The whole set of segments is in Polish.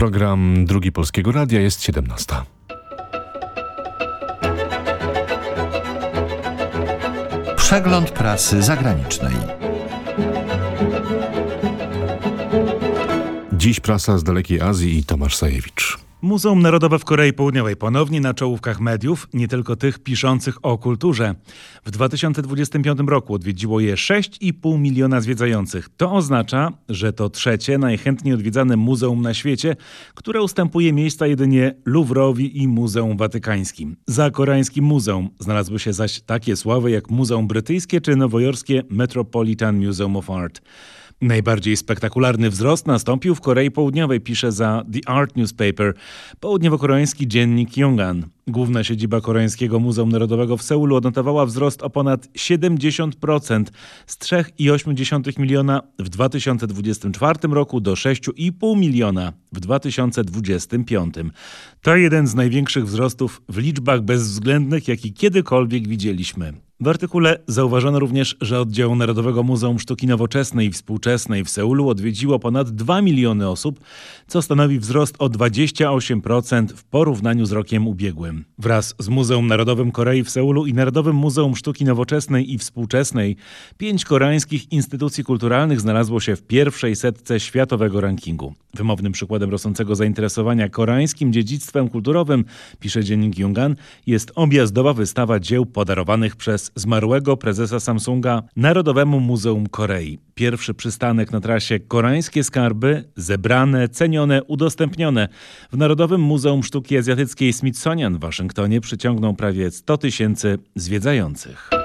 Program Drugi Polskiego Radia jest 17. Przegląd prasy zagranicznej. Dziś prasa z dalekiej Azji i Tomasz Sajewicz. Muzeum Narodowe w Korei Południowej ponownie na czołówkach mediów, nie tylko tych piszących o kulturze. W 2025 roku odwiedziło je 6,5 miliona zwiedzających. To oznacza, że to trzecie najchętniej odwiedzane muzeum na świecie, które ustępuje miejsca jedynie Louvrowi i Muzeum Watykańskim. Za koreańskim muzeum znalazły się zaś takie sławy jak Muzeum Brytyjskie czy nowojorskie Metropolitan Museum of Art. Najbardziej spektakularny wzrost nastąpił w Korei Południowej, pisze za The Art Newspaper, południowo-koreański dziennik Yongan. Główna siedziba Koreańskiego Muzeum Narodowego w Seulu odnotowała wzrost o ponad 70% z 3,8 miliona w 2024 roku do 6,5 miliona w 2025. To jeden z największych wzrostów w liczbach bezwzględnych, jaki kiedykolwiek widzieliśmy. W artykule zauważono również, że oddział Narodowego Muzeum Sztuki Nowoczesnej i Współczesnej w Seulu odwiedziło ponad 2 miliony osób, co stanowi wzrost o 28% w porównaniu z rokiem ubiegłym. Wraz z Muzeum Narodowym Korei w Seulu i Narodowym Muzeum Sztuki Nowoczesnej i Współczesnej, pięć koreańskich instytucji kulturalnych znalazło się w pierwszej setce światowego rankingu. Wymownym przykładem rosnącego zainteresowania koreańskim dziedzictwem kulturowym, pisze dziennik Yungan, jest objazdowa wystawa dzieł podarowanych przez zmarłego prezesa Samsunga Narodowemu Muzeum Korei. Pierwszy przystanek na trasie Koreańskie Skarby, zebrane, cenione, udostępnione. W Narodowym Muzeum Sztuki Azjatyckiej Smithsonian w Waszyngtonie przyciągną prawie 100 tysięcy zwiedzających.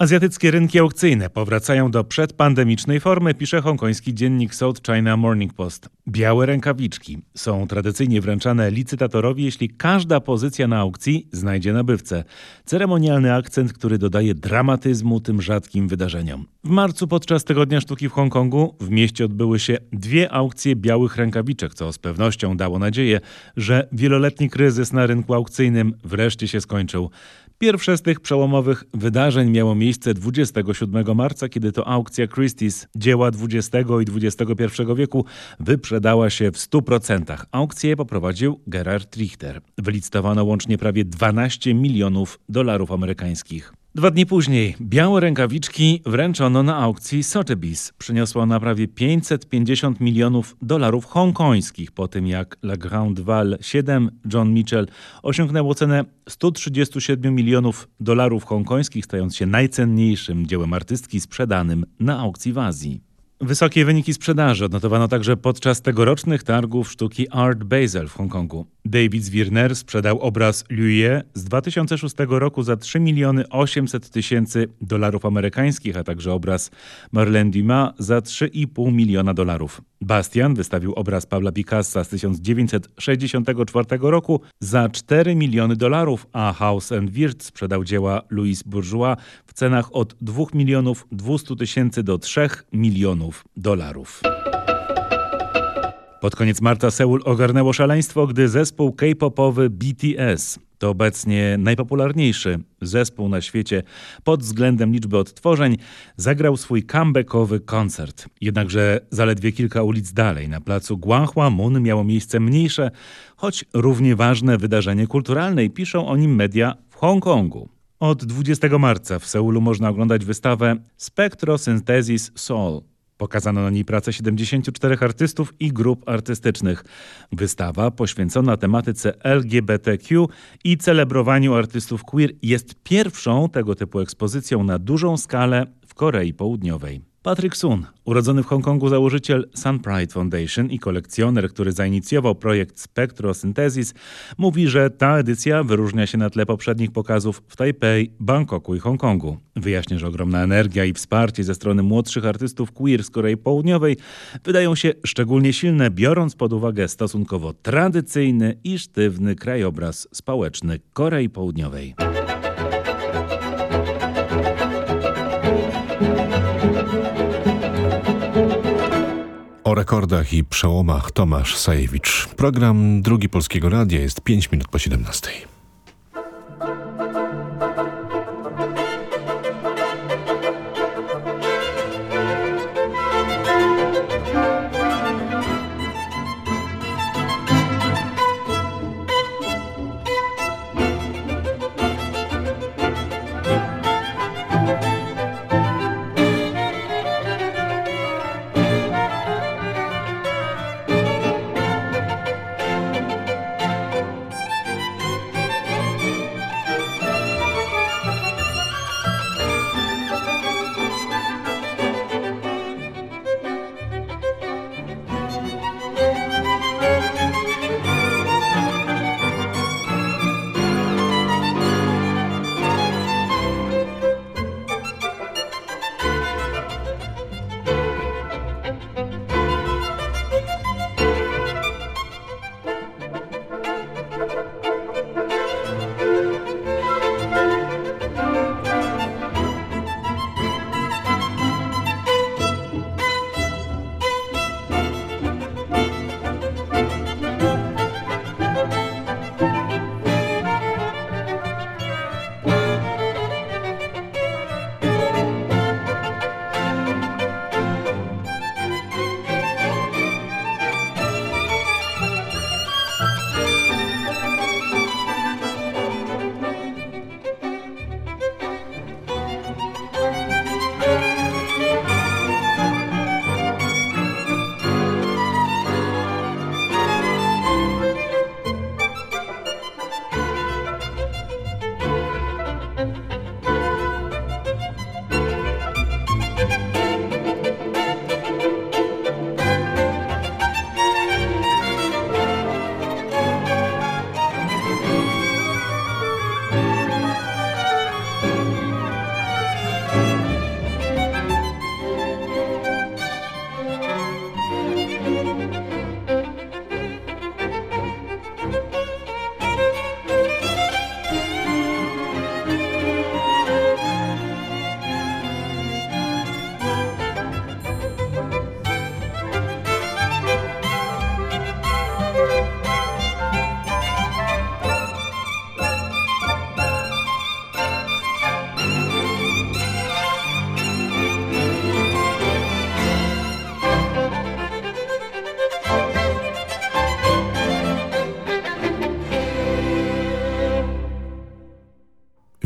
Azjatyckie rynki aukcyjne powracają do przedpandemicznej formy, pisze hongkoński dziennik South China Morning Post. Białe rękawiczki są tradycyjnie wręczane licytatorowi, jeśli każda pozycja na aukcji znajdzie nabywcę. Ceremonialny akcent, który dodaje dramatyzmu tym rzadkim wydarzeniom. W marcu podczas Tygodnia Sztuki w Hongkongu w mieście odbyły się dwie aukcje białych rękawiczek, co z pewnością dało nadzieję, że wieloletni kryzys na rynku aukcyjnym wreszcie się skończył. Pierwsze z tych przełomowych wydarzeń miało miejsce 27 marca, kiedy to aukcja Christie's dzieła XX i XXI wieku wyprzedała się w 100%. Aukcję poprowadził Gerard Richter. Wylicytowano łącznie prawie 12 milionów dolarów amerykańskich. Dwa dni później białe rękawiczki wręczono na aukcji Sotheby's. Przyniosła ona prawie 550 milionów dolarów hongkońskich po tym jak La Grande Val 7 John Mitchell osiągnęło cenę 137 milionów dolarów hongkońskich, stając się najcenniejszym dziełem artystki sprzedanym na aukcji w Azji. Wysokie wyniki sprzedaży odnotowano także podczas tegorocznych targów sztuki Art Basel w Hongkongu. David Zwirner sprzedał obraz Lue z 2006 roku za 3 miliony 800 tysięcy dolarów amerykańskich, a także obraz Marlene Dumas za 3,5 miliona dolarów. Bastian wystawił obraz Pabla Picassa z 1964 roku za 4 miliony dolarów, a House and Wirth sprzedał dzieła Louis Bourgeois w cenach od 2 milionów 200 tysięcy do 3 milionów dolarów. Pod koniec marca Seul ogarnęło szaleństwo, gdy zespół K-popowy BTS to obecnie najpopularniejszy zespół na świecie pod względem liczby odtworzeń, zagrał swój comebackowy koncert. Jednakże zaledwie kilka ulic dalej, na placu Gwanghwamun miało miejsce mniejsze, choć równie ważne wydarzenie kulturalne i piszą o nim media w Hongkongu. Od 20 marca w Seulu można oglądać wystawę Spectrosynthesis Soul Pokazano na niej pracę 74 artystów i grup artystycznych. Wystawa poświęcona tematyce LGBTQ i celebrowaniu artystów queer jest pierwszą tego typu ekspozycją na dużą skalę w Korei Południowej. Patrick Sun, urodzony w Hongkongu założyciel Sun Pride Foundation i kolekcjoner, który zainicjował projekt Spectrosynthesis, mówi, że ta edycja wyróżnia się na tle poprzednich pokazów w Tajpej, Bangkoku i Hongkongu. Wyjaśnia, że ogromna energia i wsparcie ze strony młodszych artystów queer z Korei Południowej wydają się szczególnie silne, biorąc pod uwagę stosunkowo tradycyjny i sztywny krajobraz społeczny Korei Południowej. O rekordach i przełomach Tomasz Sajewicz. Program Drugi Polskiego Radia jest 5 minut po 17.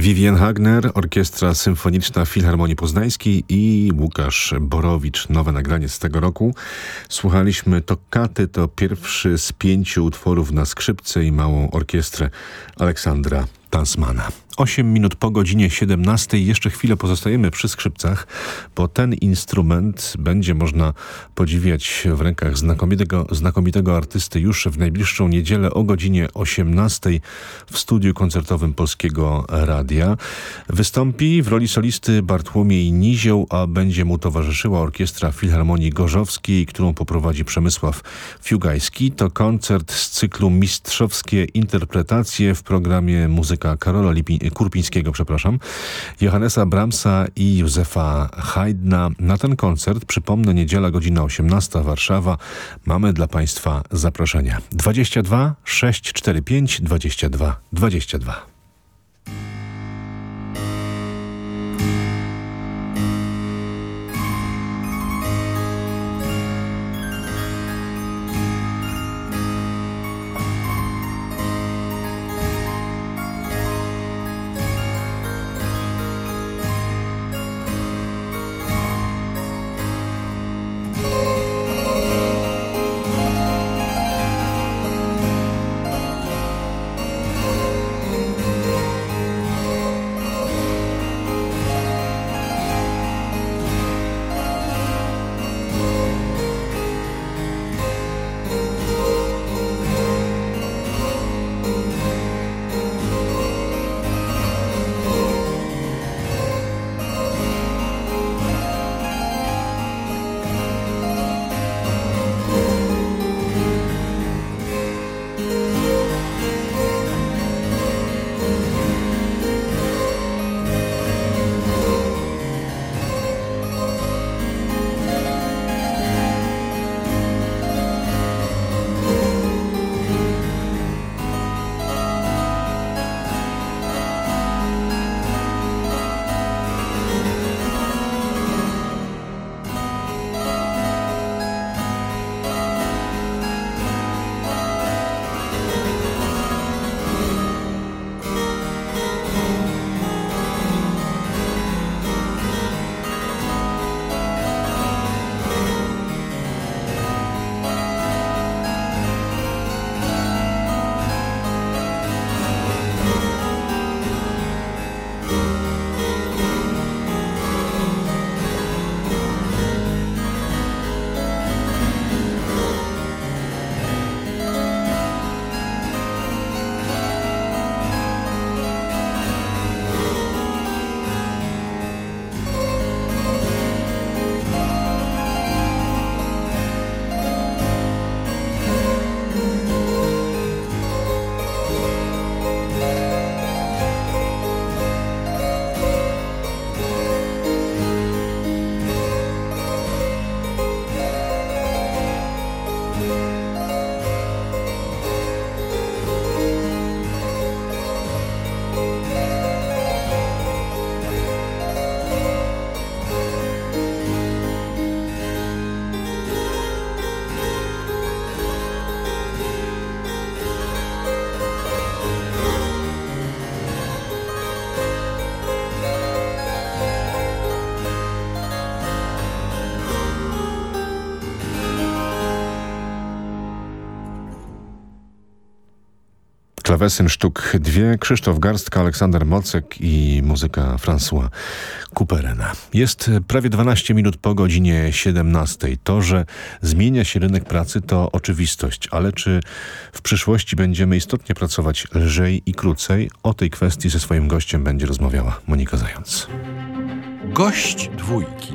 Vivien Hagner, Orkiestra Symfoniczna Filharmonii Poznańskiej i Łukasz Borowicz. Nowe nagranie z tego roku. Słuchaliśmy Tokkaty, to pierwszy z pięciu utworów na skrzypce i małą orkiestrę Aleksandra Tansmana. 8 minut po godzinie 17. Jeszcze chwilę pozostajemy przy skrzypcach, bo ten instrument będzie można podziwiać w rękach znakomitego, znakomitego artysty już w najbliższą niedzielę o godzinie 18 w studiu koncertowym Polskiego Radia. Wystąpi w roli solisty Bartłomiej Nizioł, a będzie mu towarzyszyła Orkiestra Filharmonii Gorzowskiej, którą poprowadzi Przemysław Fiugajski. To koncert z cyklu Mistrzowskie Interpretacje w programie Muzyka Karola Lipi Kurpińskiego, przepraszam, Johannesa Brahmsa i Józefa Haydna. Na ten koncert, przypomnę, niedziela godzina 18, Warszawa. Mamy dla Państwa zaproszenia. 22 645 22 22. Klawesyn sztuk dwie, Krzysztof Garstka, Aleksander Mocek i muzyka François Couperena. Jest prawie 12 minut po godzinie 17. To, że zmienia się rynek pracy to oczywistość, ale czy w przyszłości będziemy istotnie pracować lżej i krócej? O tej kwestii ze swoim gościem będzie rozmawiała Monika Zając. Gość dwójki.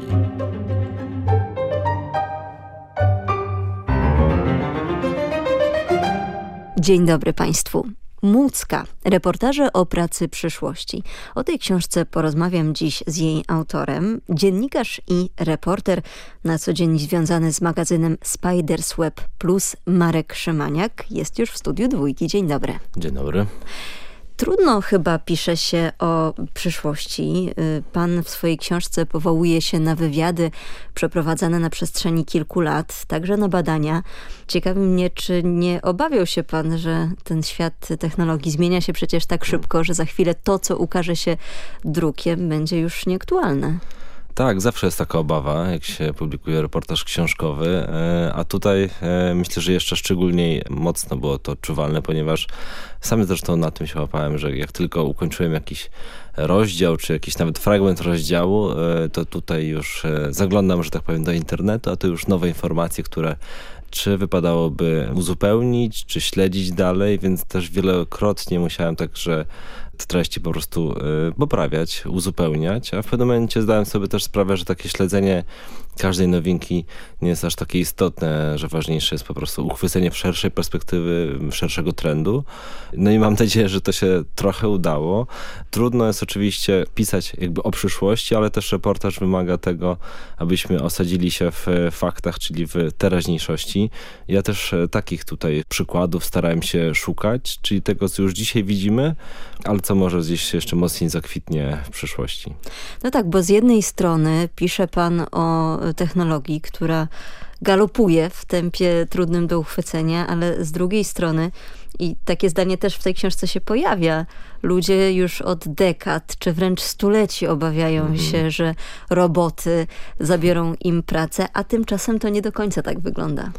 Dzień dobry Państwu. Mucka. Reportaże o pracy przyszłości. O tej książce porozmawiam dziś z jej autorem. Dziennikarz i reporter, na co dzień związany z magazynem Spiders Web Plus, Marek Szymaniak. Jest już w studiu dwójki. Dzień dobry. Dzień dobry. Trudno chyba pisze się o przyszłości. Y, Pan w swojej książce powołuje się na wywiady przeprowadzane na przestrzeni kilku lat, także na badania. Ciekawi mnie, czy nie obawiał się pan, że ten świat technologii zmienia się przecież tak szybko, że za chwilę to, co ukaże się drukiem, będzie już nieaktualne. Tak, zawsze jest taka obawa, jak się publikuje reportaż książkowy, e, a tutaj e, myślę, że jeszcze szczególnie mocno było to odczuwalne, ponieważ sam zresztą na tym się łapałem, że jak tylko ukończyłem jakiś rozdział, czy jakiś nawet fragment rozdziału, e, to tutaj już zaglądam, że tak powiem, do internetu, a to już nowe informacje, które czy wypadałoby uzupełnić, czy śledzić dalej, więc też wielokrotnie musiałem także treści po prostu y, poprawiać, uzupełniać, a w pewnym momencie zdałem sobie też sprawę, że takie śledzenie każdej nowinki nie jest aż takie istotne, że ważniejsze jest po prostu uchwycenie szerszej perspektywy, szerszego trendu. No i mam nadzieję, że to się trochę udało. Trudno jest oczywiście pisać jakby o przyszłości, ale też reportaż wymaga tego, abyśmy osadzili się w faktach, czyli w teraźniejszości. Ja też e, takich tutaj przykładów starałem się szukać, czyli tego, co już dzisiaj widzimy, ale co może gdzieś jeszcze mocniej zakwitnie w przyszłości. No tak, bo z jednej strony pisze pan o technologii, która galopuje w tempie trudnym do uchwycenia, ale z drugiej strony, i takie zdanie też w tej książce się pojawia, ludzie już od dekad, czy wręcz stuleci obawiają mhm. się, że roboty zabiorą im pracę, a tymczasem to nie do końca tak wygląda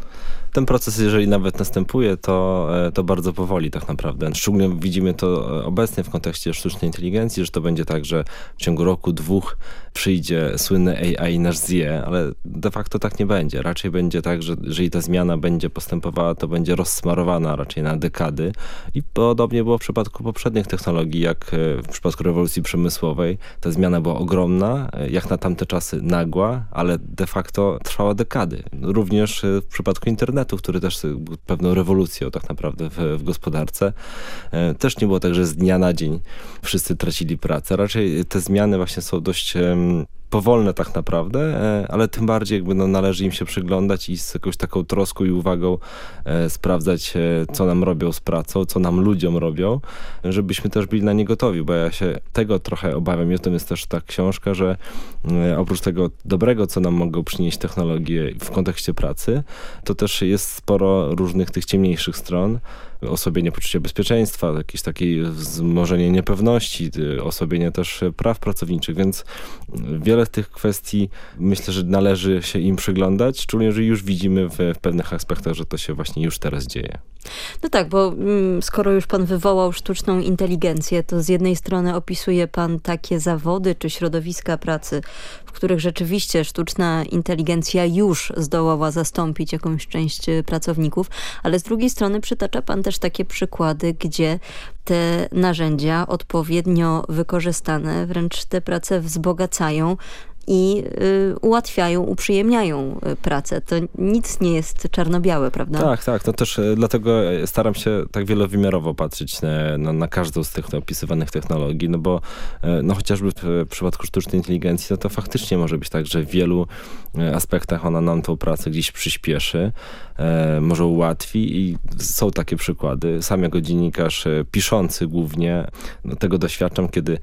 ten proces, jeżeli nawet następuje, to, e, to bardzo powoli tak naprawdę. Szczególnie widzimy to e, obecnie w kontekście sztucznej inteligencji, że to będzie tak, że w ciągu roku, dwóch przyjdzie słynny AI nasz zje, ale de facto tak nie będzie. Raczej będzie tak, że jeżeli ta zmiana będzie postępowała, to będzie rozsmarowana raczej na dekady i podobnie było w przypadku poprzednich technologii, jak e, w przypadku rewolucji przemysłowej. Ta zmiana była ogromna, jak na tamte czasy nagła, ale de facto trwała dekady. Również w przypadku internetu który też był pewną rewolucją tak naprawdę w, w gospodarce. E, też nie było tak, że z dnia na dzień wszyscy tracili pracę. Raczej te zmiany właśnie są dość powolne tak naprawdę, e, ale tym bardziej jakby no, należy im się przyglądać i z jakąś taką troską i uwagą e, sprawdzać, e, co nam robią z pracą, co nam ludziom robią, żebyśmy też byli na nie gotowi, bo ja się tego trochę obawiam. I o tym jest też ta książka, że oprócz tego dobrego, co nam mogą przynieść technologie w kontekście pracy, to też jest sporo różnych tych ciemniejszych stron, osłabienie poczucia bezpieczeństwa, jakieś takie wzmożenie niepewności, osłabienie też praw pracowniczych, więc wiele tych kwestii myślę, że należy się im przyglądać, szczególnie, że już widzimy w, w pewnych aspektach, że to się właśnie już teraz dzieje. No tak, bo mm, skoro już pan wywołał sztuczną inteligencję, to z jednej strony opisuje pan takie zawody czy środowiska pracy, których rzeczywiście sztuczna inteligencja już zdołała zastąpić jakąś część y, pracowników, ale z drugiej strony przytacza pan też takie przykłady, gdzie te narzędzia odpowiednio wykorzystane wręcz te prace wzbogacają i y, ułatwiają, uprzyjemniają y, pracę. To nic nie jest czarno-białe, prawda? Tak, tak. No też y, dlatego staram się tak wielowymiarowo patrzeć na, na, każdą z tych opisywanych technologii, no bo no chociażby w przypadku sztucznej inteligencji, no to faktycznie może być tak, że w wielu aspektach ona nam tą pracę gdzieś przyspieszy, może ułatwi i są takie przykłady. Sam jako dziennikarz piszący głównie, no tego doświadczam, kiedy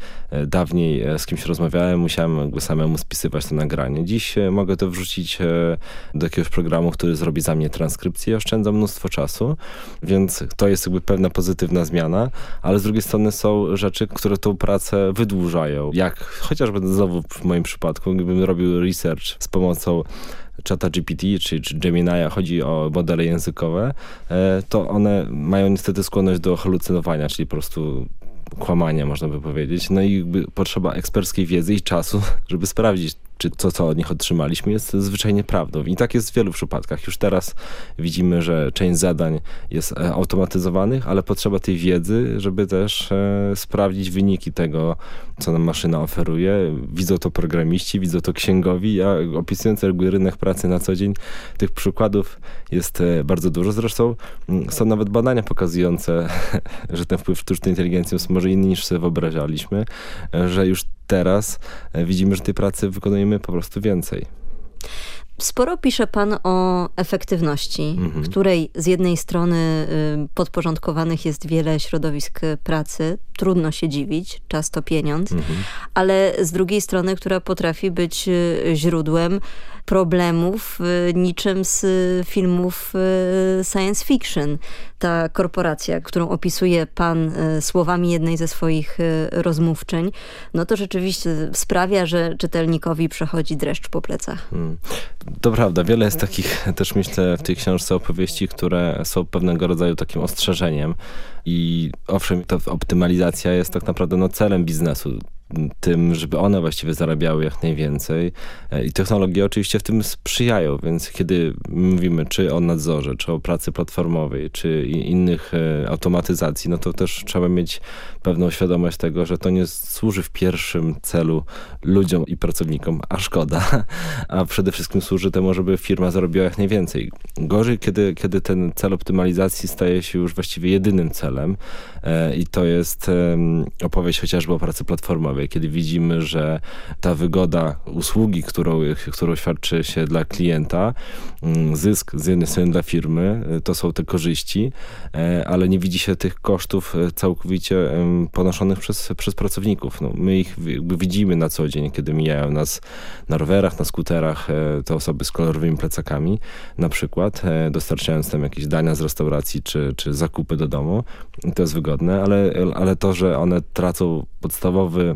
dawniej z kimś rozmawiałem, musiałem jakby samemu spisywać to nagranie. Dziś e, mogę to wrzucić e, do jakiegoś programu, który zrobi za mnie transkrypcję i oszczędza mnóstwo czasu, więc to jest jakby pewna pozytywna zmiana, ale z drugiej strony są rzeczy, które tą pracę wydłużają. Jak chociażby znowu w moim przypadku, gdybym robił research z pomocą czata GPT czy, czy Gemini'a, chodzi o modele językowe, e, to one mają niestety skłonność do halucynowania, czyli po prostu kłamania, można by powiedzieć. No i potrzeba eksperckiej wiedzy i czasu, żeby sprawdzić, czy to, co od nich otrzymaliśmy, jest zwyczajnie prawdą. I tak jest w wielu przypadkach. Już teraz widzimy, że część zadań jest e, automatyzowanych, ale potrzeba tej wiedzy, żeby też e, sprawdzić wyniki tego, co nam maszyna oferuje. Widzą to programiści, widzą to księgowi. Ja opisując rynek pracy na co dzień, tych przykładów jest e, bardzo dużo. Zresztą są nawet badania pokazujące, że ten wpływ sztucznej inteligencji jest może inny niż sobie wyobrażaliśmy, że już teraz e, widzimy, że tej pracy wykonujemy po prostu więcej. Sporo pisze pan o efektywności, Mhm. której z jednej strony y, podporządkowanych jest wiele środowisk pracy. Trudno się dziwić, czas to pieniądz, Mhm. ale z drugiej strony, która potrafi być y, źródłem problemów y, niczym z y, filmów y, science fiction. Ta korporacja, którą opisuje pan y, słowami jednej ze swoich y, rozmówczyń, no to rzeczywiście sprawia, że czytelnikowi przechodzi dreszcz po plecach. Mm. To prawda, wiele jest takich też myślę w tej książce opowieści, które są pewnego rodzaju takim ostrzeżeniem i owszem, ta optymalizacja jest tak naprawdę no, celem biznesu. Tym, żeby one właściwie zarabiały jak najwięcej. E, I technologie oczywiście w tym sprzyjają, więc kiedy mówimy czy o nadzorze, czy o pracy platformowej, czy innych e, automatyzacji, no to też trzeba mieć pewną świadomość tego, że to nie służy w pierwszym celu ludziom i pracownikom, a szkoda, a przede wszystkim służy temu, żeby firma zarobiła jak najwięcej. Gorzej, kiedy, kiedy ten cel optymalizacji staje się już właściwie jedynym celem e, i to jest opowieść chociażby o pracy platformowej, kiedy widzimy, że ta wygoda usługi, którą, którą świadczy się dla klienta, mm, zysk z jednej strony dla firmy, e, to są te korzyści, e, ale nie widzi się tych kosztów e, całkowicie ponoszonych przez, przez pracowników. No, my ich widzimy na co dzień, kiedy mijają nas na rowerach, na skuterach e, te osoby z kolorowymi plecakami, na przykład, dostarczając tam jakieś dania z restauracji czy, czy zakupy do domu. To jest wygodne, ale, ale to, że one tracą podstawowy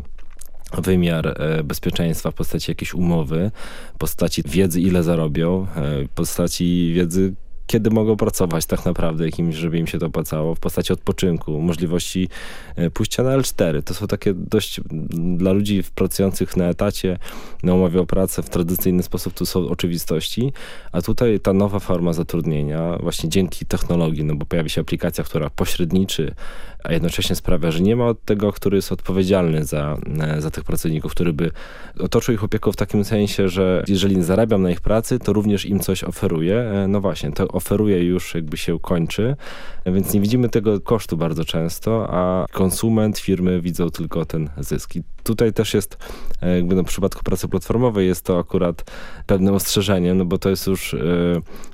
wymiar e, bezpieczeństwa w postaci jakiejś umowy, postaci wiedzy, ile zarobią, e, postaci wiedzy, kiedy mogą pracować tak naprawdę, jakimś, żeby im się to opłacało, w postaci odpoczynku, możliwości e, pójścia na L4. To są takie dość dla ludzi pracujących na etacie, na umowie o pracę w tradycyjny sposób, to są oczywistości, a tutaj ta nowa forma zatrudnienia, właśnie dzięki technologii, no bo pojawi się aplikacja, która pośredniczy, a jednocześnie sprawia, że nie ma tego, który jest odpowiedzialny za, e, za tych pracowników, który by otoczył ich opieką w takim sensie, że jeżeli zarabiam na ich pracy, to również im coś oferuję. E, No właśnie, to oferuje już jakby się kończy, więc nie widzimy tego kosztu bardzo często, a konsument, firmy widzą tylko ten zysk. I tutaj też jest, e, jakby no w przypadku pracy platformowej jest to akurat pewnym ostrzeżeniem, no bo to jest już e,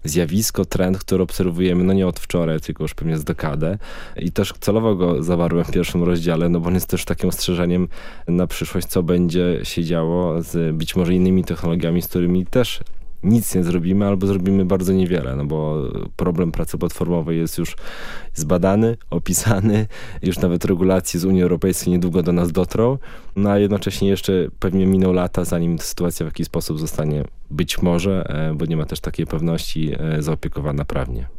zjawisko, trend, który obserwujemy no nie od wczoraj, tylko już pewnie z dekadę. I też celowo go zawarłem w pierwszym rozdziale, no bo on jest też takim ostrzeżeniem na przyszłość, co będzie się działo z być może innymi technologiami, z którymi też nic nie zrobimy albo zrobimy bardzo niewiele, no bo problem pracy platformowej jest już zbadany, opisany, już nawet regulacje z Unii Europejskiej niedługo do nas dotrą, no a jednocześnie jeszcze pewnie miną lata, zanim ta sytuacja w jakiś sposób zostanie być może, e, bo nie ma też takiej pewności, e, zaopiekowana prawnie.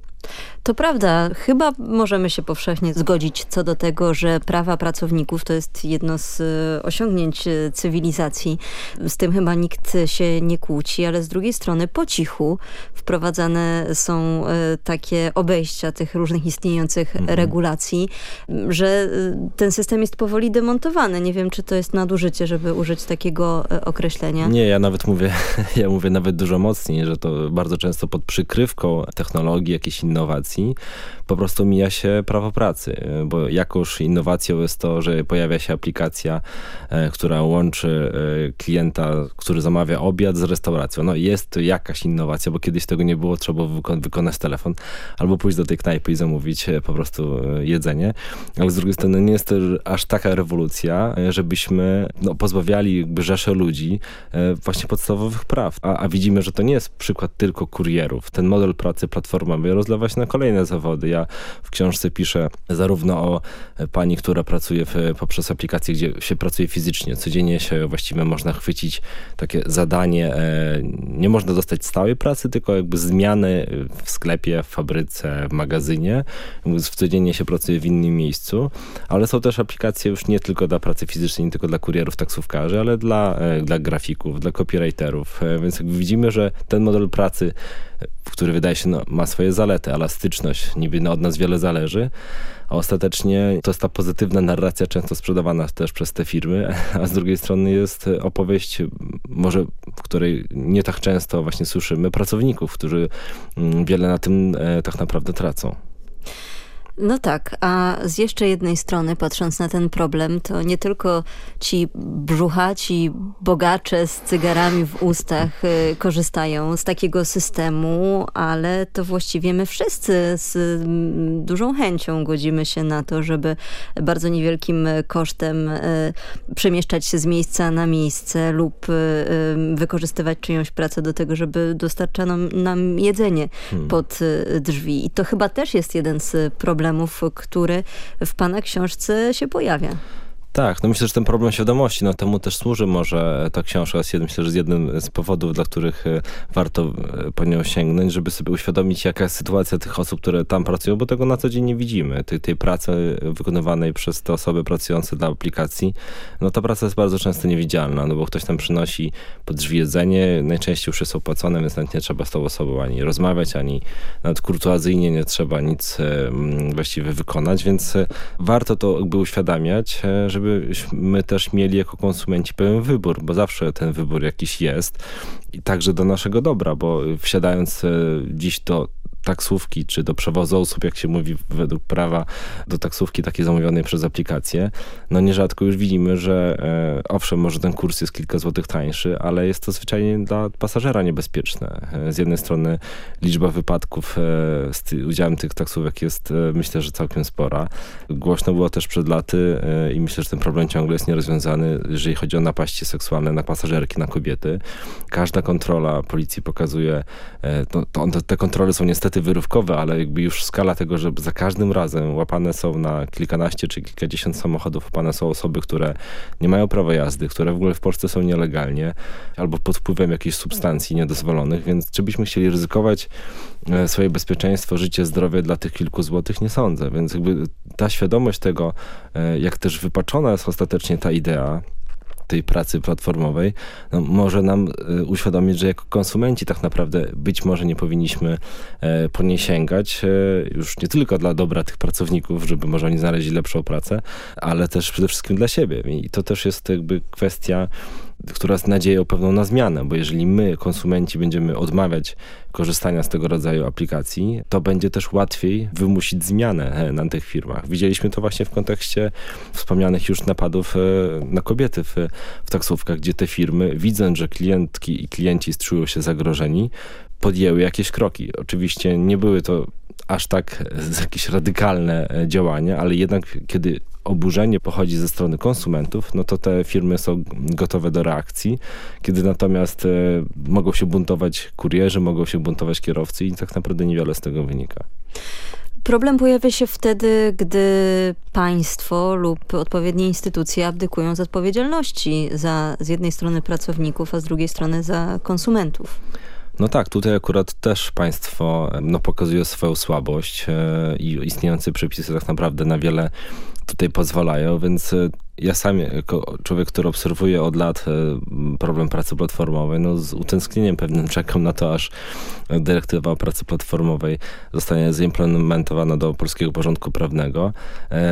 To prawda, chyba możemy się powszechnie zgodzić co do tego, że prawa pracowników to jest jedno z e, osiągnięć e, cywilizacji. Z tym chyba nikt się nie kłóci, ale z drugiej strony po cichu wprowadzane są e, takie obejścia tych różnych istniejących regulacji, że ten system jest powoli demontowany. Nie wiem, czy to jest nadużycie, żeby użyć takiego określenia. Nie, ja nawet mówię, ja mówię nawet dużo mocniej, że to bardzo często pod przykrywką technologii, jakiejś innowacji, po prostu mija się prawo pracy, bo jakąż innowacją jest to, że pojawia się aplikacja, e, która łączy e, klienta, który zamawia obiad z restauracją. No jest to jakaś innowacja, bo kiedyś tego nie było, trzeba wyko- wykonać telefon albo pójść do tej knajpy i zamówić e, po prostu jedzenie, ale z drugiej strony nie jest to aż taka rewolucja, żebyśmy no, pozbawiali jakby rzesze ludzi właśnie podstawowych praw. A, a widzimy, że to nie jest przykład tylko kurierów. Ten model pracy platformowej rozlewa się na kolejne zawody. Ja w książce piszę zarówno o pani, która pracuje w, poprzez aplikację, gdzie się pracuje fizycznie. Codziennie się właściwie można chwycić takie zadanie. E, nie można dostać stałej pracy, tylko jakby zmiany w sklepie, w fabryce, w magazynie. Jakby Codziennie się pracuje w innym miejscu, ale są też aplikacje już nie tylko dla pracy fizycznej, nie tylko dla kurierów, taksówkarzy, ale dla, e, dla grafików, dla copywriterów. E, Więc widzimy, że ten model pracy, który wydaje się no, ma swoje zalety, elastyczność, niby no, od nas wiele zależy, a ostatecznie to jest ta pozytywna narracja często sprzedawana też przez te firmy, a z drugiej strony jest opowieść, może w której nie tak często właśnie słyszymy pracowników, którzy mm, wiele na tym e, tak naprawdę tracą. No tak, a z jeszcze jednej strony, patrząc na ten problem, to nie tylko ci brzuchaci bogacze z cygarami w ustach y, korzystają z takiego systemu, ale to właściwie my wszyscy z mm, dużą chęcią godzimy się na to, żeby bardzo niewielkim kosztem y, przemieszczać się z miejsca na miejsce lub y, y, wykorzystywać czyjąś pracę do tego, żeby dostarczano nam jedzenie pod y, drzwi. I to chyba też jest jeden z problemów, który w pana książce się pojawia. Tak, no myślę, że ten problem świadomości, no temu też służy może ta książka. Jest, myślę, że z jednym z powodów, dla których e, warto e, po nią sięgnąć, żeby sobie uświadomić, jaka jest sytuacja tych osób, które tam pracują, bo tego na co dzień nie widzimy. Tej, tej pracy wykonywanej przez te osoby pracujące dla aplikacji, no ta praca jest bardzo często niewidzialna, no bo ktoś tam przynosi pod drzwi jedzenie, najczęściej już jest opłacone, więc nawet nie trzeba z tą osobą ani rozmawiać, ani nawet kurtuazyjnie nie trzeba nic e, właściwie wykonać, więc warto to jakby uświadamiać, żeby żebyśmy też mieli jako konsumenci pewien wybór, bo zawsze ten wybór jakiś jest. I także do naszego dobra, bo wsiadając dziś do taksówki, czy do przewozu osób, jak się mówi według prawa, do taksówki takiej zamówionej przez aplikację, no nierzadko już widzimy, że e, owszem, może ten kurs jest kilka złotych tańszy, ale jest to zwyczajnie dla pasażera niebezpieczne. E, z jednej strony liczba wypadków e, z udziałem tych taksówek jest, e, myślę, że całkiem spora. Głośno było też przed laty e, i myślę, że ten problem ciągle jest nierozwiązany, jeżeli chodzi o napaści seksualne na pasażerki, na kobiety. Każda kontrola policji pokazuje, to, to, te kontrole są niestety niestety wyrywkowe, ale jakby już skala tego, że za każdym razem łapane są na kilkanaście czy kilkadziesiąt samochodów, łapane są osoby, które nie mają prawa jazdy, które w ogóle w Polsce są nielegalnie albo pod wpływem jakichś substancji niedozwolonych, więc czy byśmy chcieli ryzykować e, swoje bezpieczeństwo, życie, zdrowie dla tych kilku złotych? Nie sądzę, więc jakby ta świadomość tego, e, jak też wypaczona jest ostatecznie ta idea, tej pracy platformowej, no, może nam y, uświadomić, że jako konsumenci tak naprawdę być może nie powinniśmy e, po niej sięgać, e, już nie tylko dla dobra tych pracowników, żeby może oni znaleźli lepszą pracę, ale też przede wszystkim dla siebie. I to też jest jakby kwestia która z nadzieją pewną na zmianę, bo jeżeli my, konsumenci, będziemy odmawiać korzystania z tego rodzaju aplikacji, to będzie też łatwiej wymusić zmianę e, na tych firmach. Widzieliśmy to właśnie w kontekście wspomnianych już napadów e, na kobiety w, w taksówkach, gdzie te firmy, widząc, że klientki i klienci czują się zagrożeni, podjęły jakieś kroki. Oczywiście nie były to aż tak e, jakieś radykalne działania, ale jednak kiedy oburzenie pochodzi ze strony konsumentów, no to te firmy są gotowe do reakcji, kiedy natomiast e, mogą się buntować kurierzy, mogą się buntować kierowcy i tak naprawdę niewiele z tego wynika. Problem pojawia się wtedy, gdy państwo lub odpowiednie instytucje abdykują z odpowiedzialności za z jednej strony pracowników, a z drugiej strony za konsumentów. No tak, tutaj akurat też państwo no, pokazuje swoją słabość e, i istniejące przepisy tak naprawdę na wiele tutaj pozwalają, więc e, ja sam jako człowiek, który obserwuje od lat e, problem pracy platformowej, no z utęsknieniem pewnym czekam na to, aż dyrektywa o pracy platformowej zostanie zimplementowana do polskiego porządku prawnego,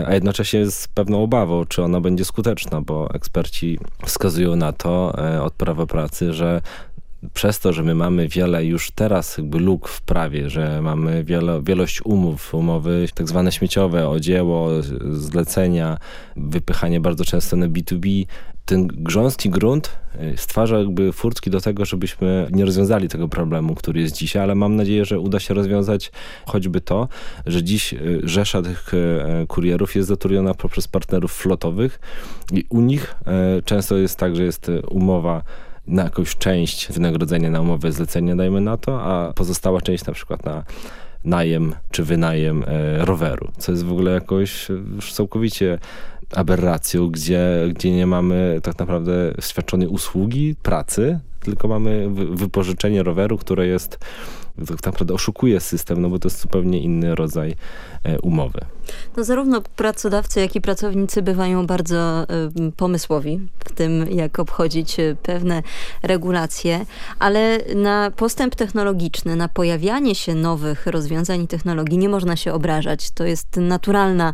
a jednocześnie z pewną obawą, czy ona będzie skuteczna, bo eksperci wskazują na to od prawa pracy, że przez to, że my mamy wiele już teraz jakby luk w prawie, że mamy wiele, wielość umów, umowy tak zwane śmieciowe o dzieło, zlecenia, wypychanie bardzo często na B2B, ten grząski grunt y, stwarza jakby furtki do tego, żebyśmy nie rozwiązali tego problemu, który jest dzisiaj, ale mam nadzieję, że uda się rozwiązać choćby to, że dziś y, rzesza tych y, kurierów jest zatrudniona poprzez partnerów flotowych i u nich często jest tak, że jest umowa na jakąś część wynagrodzenia na umowę zlecenia, dajmy na to, a pozostała część na przykład na najem czy wynajem e, roweru, co jest w ogóle jakoś już całkowicie aberracją, gdzie, gdzie nie mamy tak naprawdę świadczonej usługi, pracy, tylko mamy wypożyczenie roweru, które jest tak naprawdę oszukuje system, no bo to jest zupełnie inny rodzaj e, umowy. No zarówno pracodawcy, jak i pracownicy bywają bardzo y, pomysłowi w tym, jak obchodzić e, pewne regulacje, ale na postęp technologiczny, na pojawianie się nowych rozwiązań i technologii nie można się obrażać. To jest naturalna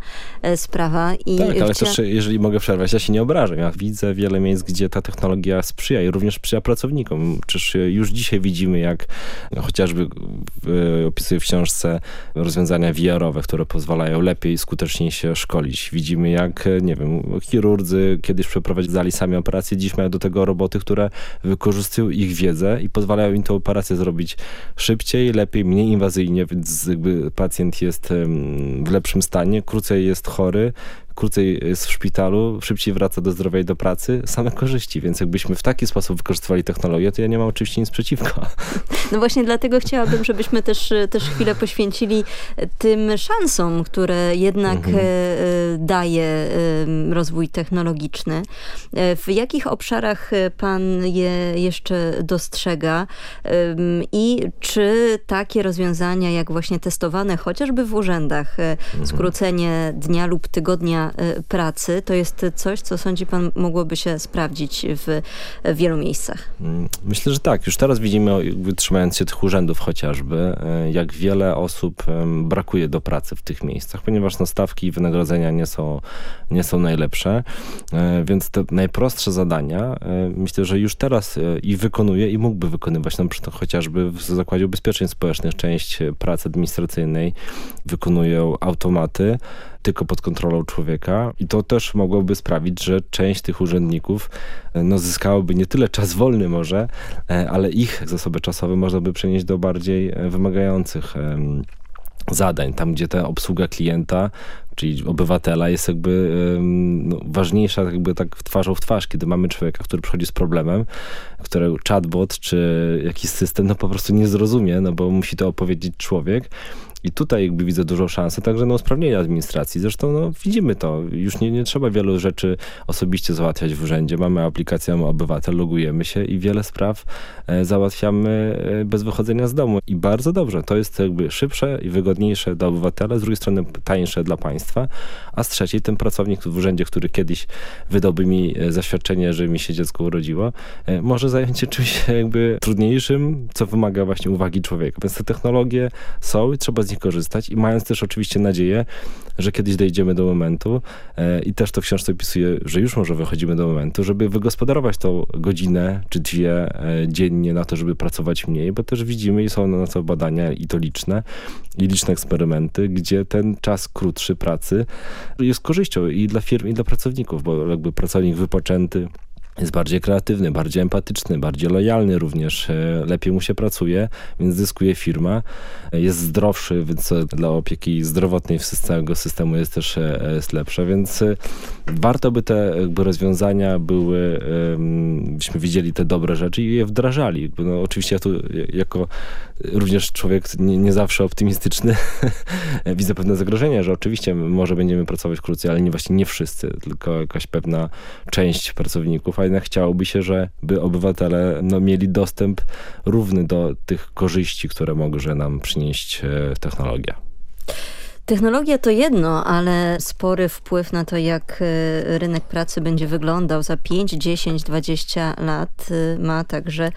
sprawa i tak, ale też, jeżeli mogę przerwać, ja się nie obrażam. Ja widzę wiele miejsc, gdzie ta technologia sprzyja i również sprzyja pracownikom. Przecież już dzisiaj widzimy, jak chociażby w, opisuję w książce rozwiązania VR-owe, które pozwalają lepiej, skuteczniej się szkolić. Widzimy, jak, nie wiem, chirurdzy kiedyś przeprowadzali sami operacje, dziś mają do tego roboty, które wykorzystują ich wiedzę i pozwalają im tę operację zrobić szybciej, lepiej, mniej inwazyjnie, więc jakby pacjent jest w lepszym stanie, krócej jest chory, krócej jest w szpitalu, szybciej wraca do zdrowia i do pracy, same korzyści. Więc jakbyśmy w taki sposób wykorzystywali technologię, to ja nie mam oczywiście nic przeciwko. No właśnie dlatego chciałabym, żebyśmy też, też chwilę poświęcili tym szansom, które jednak mhm. Daje rozwój technologiczny. W jakich obszarach pan je jeszcze dostrzega i czy takie rozwiązania, jak właśnie testowane chociażby w urzędach, mhm. skrócenie dnia lub tygodnia Y, pracy, to jest coś, co sądzi pan mogłoby się sprawdzić w wielu miejscach? Mm, myślę, że tak. Już teraz widzimy, trzymając się tych urzędów chociażby, y, jak wiele osób brakuje do pracy w tych miejscach, ponieważ no, stawki i wynagrodzenia nie są, nie są najlepsze, y, więc te najprostsze zadania myślę, że już teraz i wykonuje i mógłby wykonywać, na przykład chociażby w Zakładzie Ubezpieczeń Społecznych część pracy administracyjnej wykonują automaty, tylko pod kontrolą człowieka i to też mogłoby sprawić, że część tych urzędników e, no, zyskałoby nie tyle czas wolny może, e, ale ich zasoby czasowe można by przenieść do bardziej e, wymagających zadań, tam gdzie ta obsługa klienta, czyli obywatela jest jakby no, ważniejsza jakby tak twarzą w twarz, kiedy mamy człowieka, który przychodzi z problemem, którego chatbot czy jakiś system no po prostu nie zrozumie, no bo musi to opowiedzieć człowiek i tutaj jakby widzę dużą szansę także na usprawnienie administracji. Zresztą no, widzimy to. Już nie, nie trzeba wielu rzeczy osobiście załatwiać w urzędzie. Mamy aplikację Obywatel, logujemy się i wiele spraw e, załatwiamy e, bez wychodzenia z domu. I bardzo dobrze. To jest jakby szybsze i wygodniejsze dla obywatela, z drugiej strony tańsze dla państwa, a z trzeciej ten pracownik w urzędzie, który kiedyś wydałby mi e, zaświadczenie, że mi się dziecko urodziło, może zająć się czymś jakby trudniejszym, co wymaga właśnie uwagi człowieka. Więc te technologie są i trzeba z nich korzystać i mając też oczywiście nadzieję, że kiedyś dojdziemy do momentu e, i też to w książce opisuję, że już może wychodzimy do momentu, żeby wygospodarować tą godzinę czy dwie e, dziennie na to, żeby pracować mniej, bo też widzimy i są na to badania i to liczne, i liczne eksperymenty, gdzie ten czas krótszy pracy jest korzyścią i dla firm, i dla pracowników, bo jakby pracownik wypoczęty jest bardziej kreatywny, bardziej empatyczny, bardziej lojalny również, e, lepiej mu się pracuje, więc zyskuje firma, e, jest zdrowszy, więc dla opieki zdrowotnej z całego systemu jest też e, jest lepsze, więc warto by te jakby rozwiązania były, byśmy widzieli te dobre rzeczy i je wdrażali. No, oczywiście ja tu jako również człowiek nie, nie zawsze optymistyczny widzę pewne zagrożenia, że oczywiście może będziemy pracować krócej, ale nie właśnie nie wszyscy, tylko jakaś pewna część pracowników, jednak chciałoby się, żeby obywatele no, mieli dostęp równy do tych korzyści, które może nam przynieść e, technologia. Technologia to jedno, ale spory wpływ na to, jak e, rynek pracy będzie wyglądał za 5, 10, 20 lat e, ma także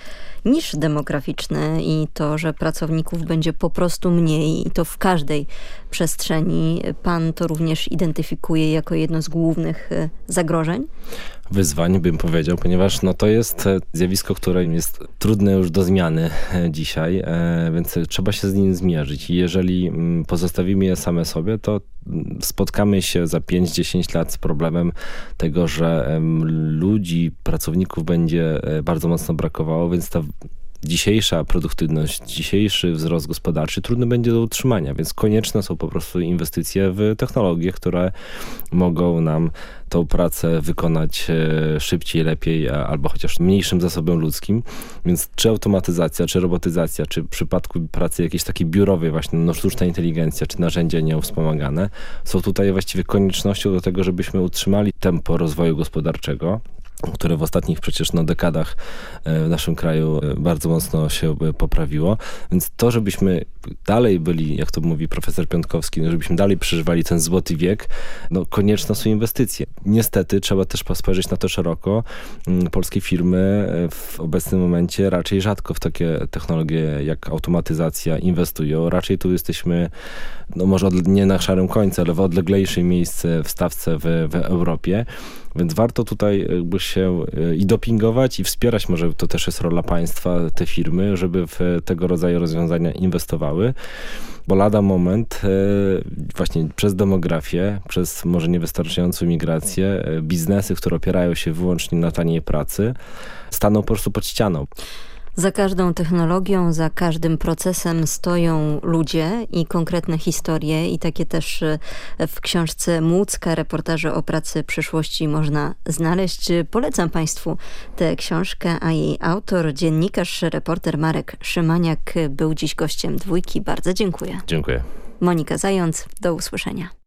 niż demograficzny i to, że pracowników będzie po prostu mniej i to w każdej przestrzeni. Pan to również identyfikuje jako jedno z głównych zagrożeń? wyzwań, bym powiedział, ponieważ no, to jest e, zjawisko, które jest trudne już do zmiany e, dzisiaj, e, więc trzeba się z nim zmierzyć. Jeżeli mm, pozostawimy je same sobie, to mm, spotkamy się za 5-10 lat z problemem tego, że ludzi, pracowników będzie bardzo mocno brakowało, więc ta dzisiejsza produktywność, dzisiejszy wzrost gospodarczy trudny będzie do utrzymania, więc konieczne są po prostu inwestycje w technologie, które mogą nam tą pracę wykonać e, szybciej, lepiej, albo chociaż mniejszym zasobem ludzkim. Więc czy automatyzacja, czy robotyzacja, czy w przypadku pracy jakiejś takiej biurowej właśnie no, sztuczna inteligencja, czy narzędzia niewspomagane są tutaj właściwie koniecznością do tego, żebyśmy utrzymali tempo rozwoju gospodarczego które w ostatnich przecież no, dekadach e, w naszym kraju e, bardzo mocno się e, poprawiło. Więc to, żebyśmy dalej byli, jak to mówi profesor Piątkowski, no, żebyśmy dalej przeżywali ten złoty wiek, no konieczne są inwestycje. Niestety trzeba też spojrzeć na to szeroko. Mm, Polskie firmy w obecnym momencie raczej rzadko w takie technologie jak automatyzacja inwestują. Raczej tu jesteśmy, no może nie na szarym końcu, ale w odleglejszej miejsce w stawce w, w Europie. Więc warto tutaj jakby się e, i dopingować i wspierać, może to też jest rola państwa, te firmy, żeby w tego rodzaju rozwiązania inwestowały. Bo lada moment, e, właśnie przez demografię, przez może niewystarczającą migrację, e, biznesy, które opierają się wyłącznie na taniej pracy, staną po prostu pod ścianą. Za każdą technologią, za każdym procesem stoją ludzie i konkretne historie i takie też e, w książce Młódzka reportaże o pracy przyszłości można znaleźć. Polecam Państwu tę książkę, a jej autor, dziennikarz, reporter Marek Szymaniak był dziś gościem dwójki. Bardzo dziękuję. Dziękuję. Monika Zając, do usłyszenia.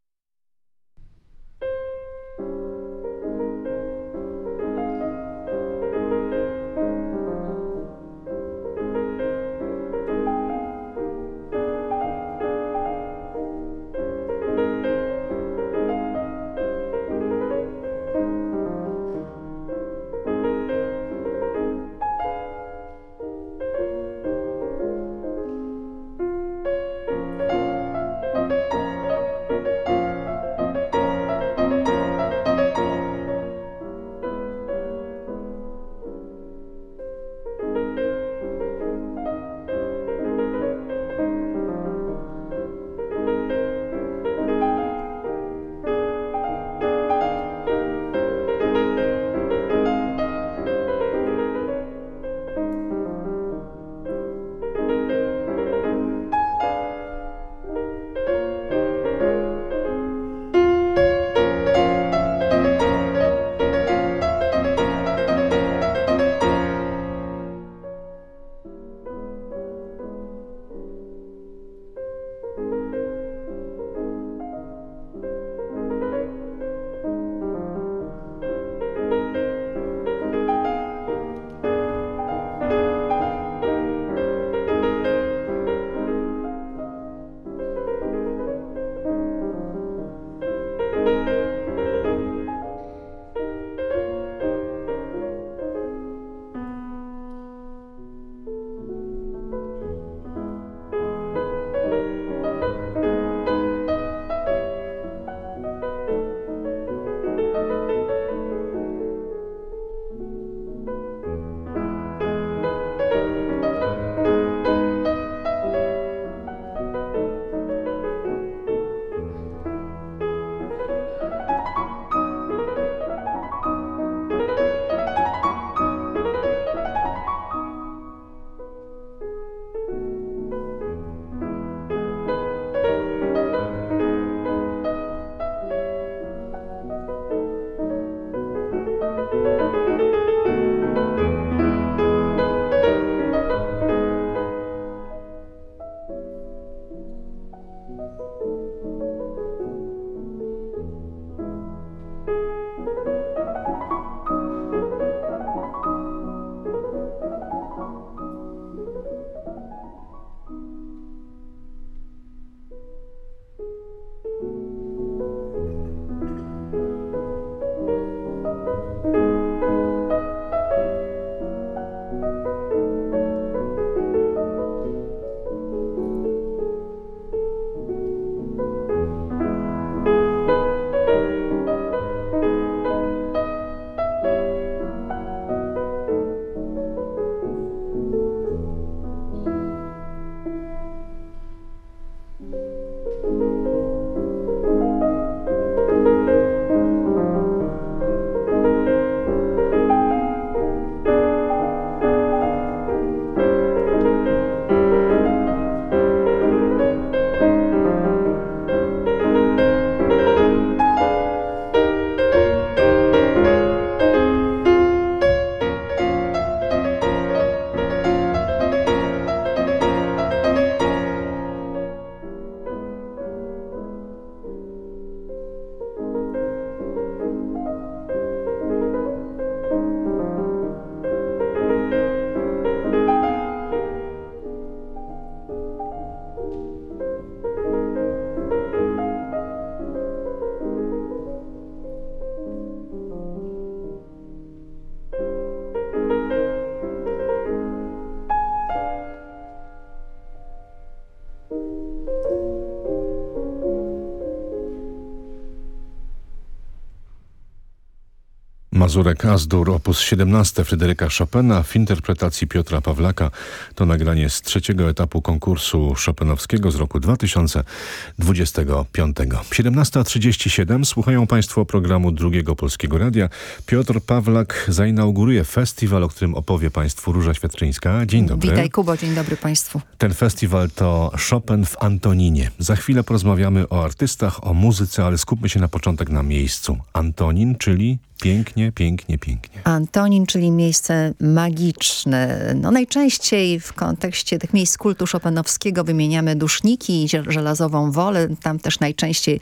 Mazurek Azdur op. 17 Fryderyka Chopina w interpretacji Piotra Pawlaka. To nagranie z trzeciego etapu konkursu Chopinowskiego z roku 2025. 17.37 słuchają Państwo programu Drugiego Polskiego Radia. Piotr Pawlak zainauguruje festiwal, o którym opowie Państwu Róża Świadczyńska. Dzień dobry. Witaj Kubo, dzień dobry Państwu. Ten festiwal to Chopin w Antoninie. Za chwilę porozmawiamy o artystach, o muzyce, ale skupmy się na początek na miejscu. Antonin, czyli pięknie, pięknie, pięknie. Antonin, czyli miejsce magiczne. No najczęściej w kontekście tych miejsc kultu szopenowskiego wymieniamy duszniki, żelazową wolę. Tam też najczęściej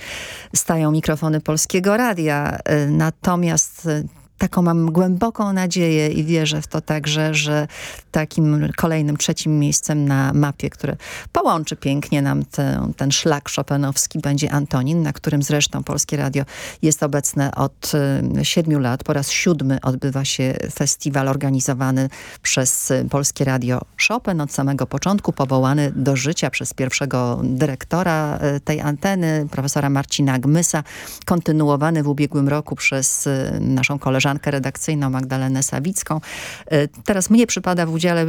stają mikrofony Polskiego Radia. Natomiast taką mam głęboką nadzieję i wierzę w to także, że takim kolejnym, trzecim miejscem na mapie, które połączy pięknie nam te, ten szlak szopenowski będzie Antonin, na którym zresztą Polskie Radio jest obecne od y, siedmiu lat. Po raz siódmy odbywa się festiwal organizowany przez Polskie Radio Chopin od samego początku, powołany do życia przez pierwszego dyrektora y, tej anteny, profesora Marcina Gmysa, kontynuowany w ubiegłym roku przez y, naszą koleżankę koleżankę redakcyjną Magdalenę Sawicką. E, teraz mnie przypada w udziale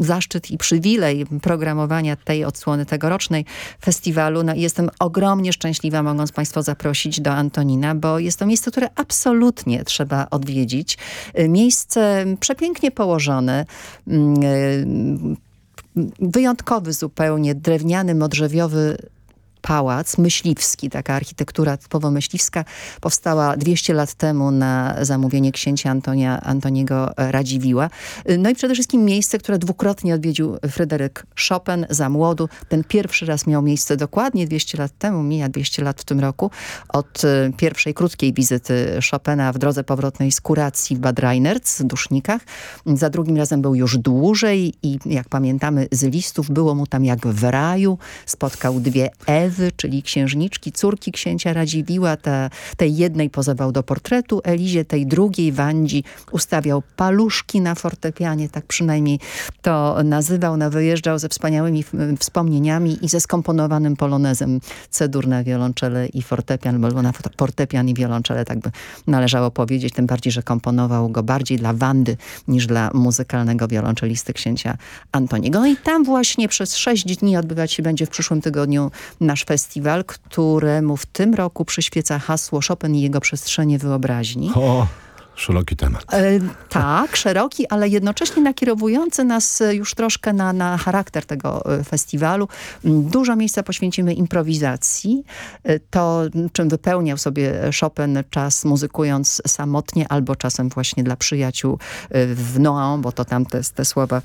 zaszczyt i przywilej programowania tej odsłony tegorocznej festiwalu. No, jestem ogromnie szczęśliwa, mogąc Państwa zaprosić do Antonina, bo jest to miejsce, które absolutnie trzeba odwiedzić. E, miejsce przepięknie położone, wyjątkowy zupełnie, drewniany, modrzewiowy pałac myśliwski, taka architektura typowo myśliwska, powstała 200 lat temu na zamówienie księcia Antonia, Antoniego Radziwiła. No i przede wszystkim miejsce, które dwukrotnie odwiedził Fryderyk Chopin za młodu. Ten pierwszy raz miał miejsce dokładnie 200 lat temu, mija 200 lat w tym roku, od e, pierwszej krótkiej wizyty Chopina w drodze powrotnej z kuracji w Bad Reinertz, w Dusznikach. Za drugim razem był już dłużej i jak pamiętamy z listów, było mu tam jak w raju. Spotkał dwie Ewy, Ewy, czyli księżniczki, córki księcia Radziwiła. Ta, tej jednej pozował do portretu Elizie, tej drugiej Wandzi ustawiał paluszki na fortepianie, tak przynajmniej to nazywał. No, wyjeżdżał ze wspaniałymi wspomnieniami i ze skomponowanym polonezem cedur na wiolonczele i fortepian, albo na fortepian i wiolonczele, tak by należało powiedzieć. Tym bardziej, że komponował go bardziej dla Wandy niż dla muzykalnego wiolonczelisty księcia Antoniego. No i tam właśnie przez sześć dni odbywać się będzie w przyszłym tygodniu nasz festiwal, któremu w tym roku przyświeca hasło Chopin i jego przestrzenie wyobraźni. O. Szeroki temat. E, tak, szeroki, ale jednocześnie nakierowujący nas już troszkę na, na charakter tego e, festiwalu. Dużo miejsca poświęcimy improwizacji. E, to, czym wypełniał sobie Chopin czas muzykując samotnie, albo czasem właśnie dla przyjaciół e, w Noam, bo to tam te, te słowa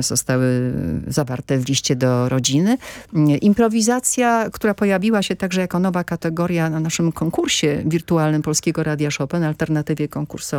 zostały zawarte w liście do rodziny. Improwizacja, która pojawiła się także jako nowa kategoria na naszym konkursie wirtualnym Polskiego Radia Chopin, alternatywie konkursowej